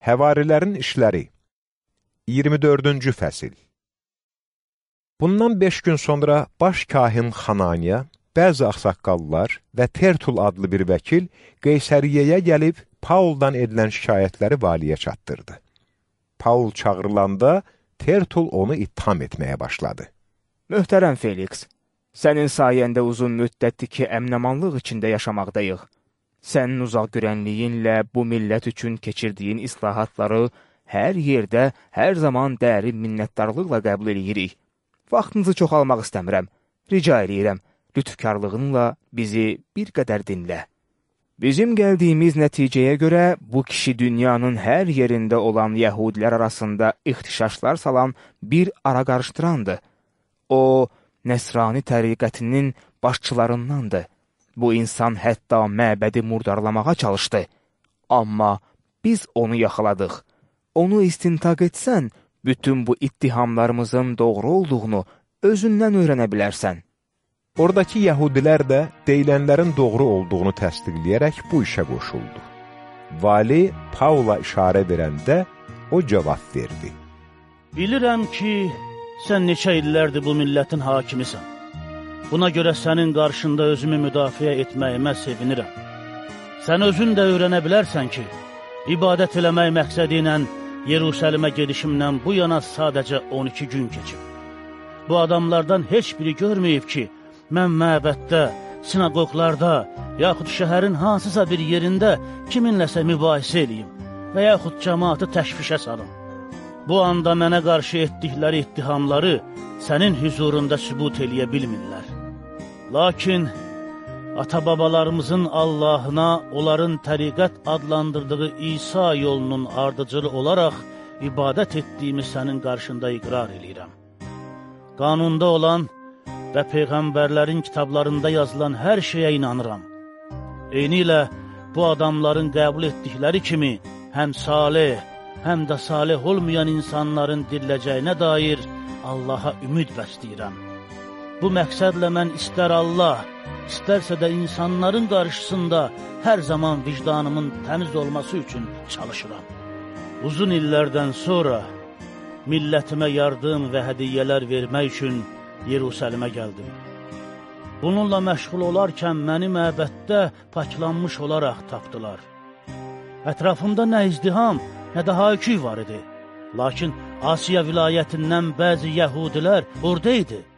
Həvarilərin işləri 24-cü fəsil Bundan beş gün sonra baş kahin Xananiya, bəzi axsaqqallar və Tertul adlı bir vəkil Qeysəriyyəyə gəlib Pauldan edilən şikayətləri valiyə çatdırdı. Paul çağırılanda Tertul onu ittiham etməyə başladı. Möhtərəm Felix, sənin sayəndə uzun müddətdir ki, əmnəmanlıq içində yaşamaqdayıq. Sənin uzaq görənliyinlə bu millət üçün keçirdiyin islahatları hər yerdə, hər zaman dərin minnətdarlıqla qəbul edirik. Vaxtınızı çox almaq istəmirəm. Rica edirəm, lütfkarlığınla bizi bir qədər dinlə. Bizim gəldiyimiz nəticəyə görə bu kişi dünyanın hər yerində olan yəhudilər arasında ixtişaşlar salan bir ara qarışdırandır. O, Nəsrani təriqətinin başçılarındandır. Bu insan hətta məbədi murdarlamağa çalışdı. Amma biz onu yaxaladıq. Onu istintaq etsən, bütün bu ittihamlarımızın doğru olduğunu özündən öyrənə bilərsən. Oradakı yəhudilər də deyilənlərin doğru olduğunu təsdiqləyərək bu işə qoşuldu. Vali Paula işarə verəndə o cavab verdi. Bilirəm ki, sən neçə illərdir bu millətin hakimisən. Buna görə sənin qarşında özümü müdafiə etməyimə sevinirəm. Sən özün də öyrənə bilərsən ki, ibadət eləmək məqsədi ilə Yerusəlimə gedişimdən bu yana sadəcə 12 gün keçib. Bu adamlardan heç biri görməyib ki, mən məbəddə, sinagoglarda, yaxud şəhərin hansısa bir yerində kiminləsə mübahisə eləyim və yaxud cəmaatı təşvişə salım. Bu anda mənə qarşı etdikləri ittihamları sənin hüzurunda sübut eləyə bilmirlər. Lakin ata-babalarımızın Allahına onların təriqət adlandırdığı İsa yolunun ardıcılı olaraq ibadət etdiyimi sənin qarşında iqrar edirəm. Qanunda olan və Peyğəmbərlərin kitablarında yazılan hər şeyə inanıram. Eyni ilə bu adamların qəbul etdikləri kimi həm salih, həm də salih olmayan insanların diriləcəyinə dair Allaha ümid bəsləyirəm. Bu məqsədlə mən istər Allah, istərsə də insanların qarşısında hər zaman vicdanımın təmiz olması üçün çalışıram. Uzun illərdən sonra millətimə yardım və hədiyyələr vermək üçün Yerusəlimə gəldim. Bununla məşğul olarkən məni məbəddə paklanmış olaraq tapdılar. Ətrafımda nə izdiham, nə də hayküy var idi. Lakin Asiya vilayətindən bəzi yəhudilər oradaydı.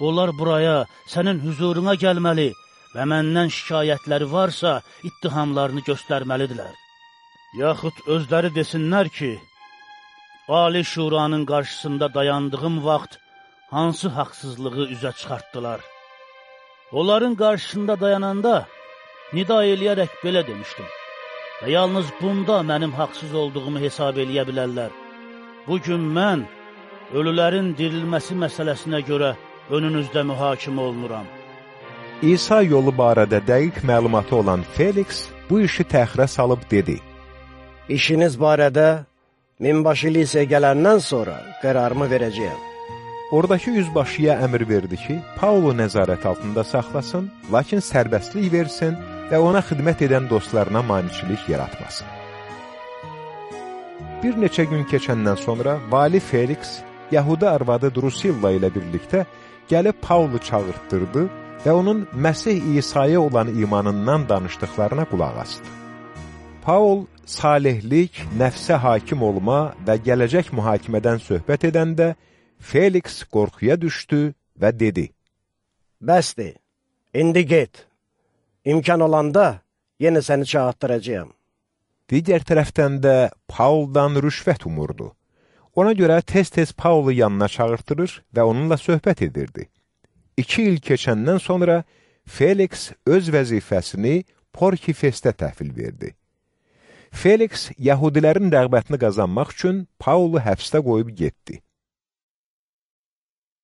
Onlar buraya, sənin hüzuruna gəlməli və məndən şikayətləri varsa, ittihamlarını göstərməlidirlər. Yaxud özləri desinlər ki, Ali Şuranın qarşısında dayandığım vaxt hansı haqsızlığı üzə çıxartdılar. Onların qarşısında dayananda nida eləyərək belə demişdim. Və yalnız bunda mənim haqsız olduğumu hesab eləyə bilərlər. Bugün mən ölülərin dirilməsi məsələsinə görə önünüzdə mühakimə olunuram. İsa yolu barədə dəqiq məlumatı olan Felix bu işi təxirə salıb dedi. İşiniz barədə minbaşı liseye gələndən sonra qərarımı verəcəyəm. Oradakı yüzbaşıya əmr verdi ki, Paulu nəzarət altında saxlasın, lakin sərbəstlik versin və ona xidmət edən dostlarına maniçilik yaratmasın. Bir neçə gün keçəndən sonra vali Felix, Yahuda arvadı Drusilla ilə birlikdə gəlib Paulu çağırtdırdı və onun Məsih İsa'ya olan imanından danışdıqlarına qulaq asdı. Paul salihlik, nəfsə hakim olma və gələcək mühakimədən söhbət edəndə Felix qorxuya düşdü və dedi, Bəsdir, indi get, imkan olanda yenə səni çağıtdıracaq. Digər tərəfdən də Pauldan rüşvət umurdu. Ona görə tez-tez Paulu yanına çağırtırır və onunla söhbət edirdi. İki il keçəndən sonra Felix öz vəzifəsini Porkifestə təhvil verdi. Felix Yahudilərin rəğbətini qazanmaq üçün Paulu həbsdə qoyub getdi.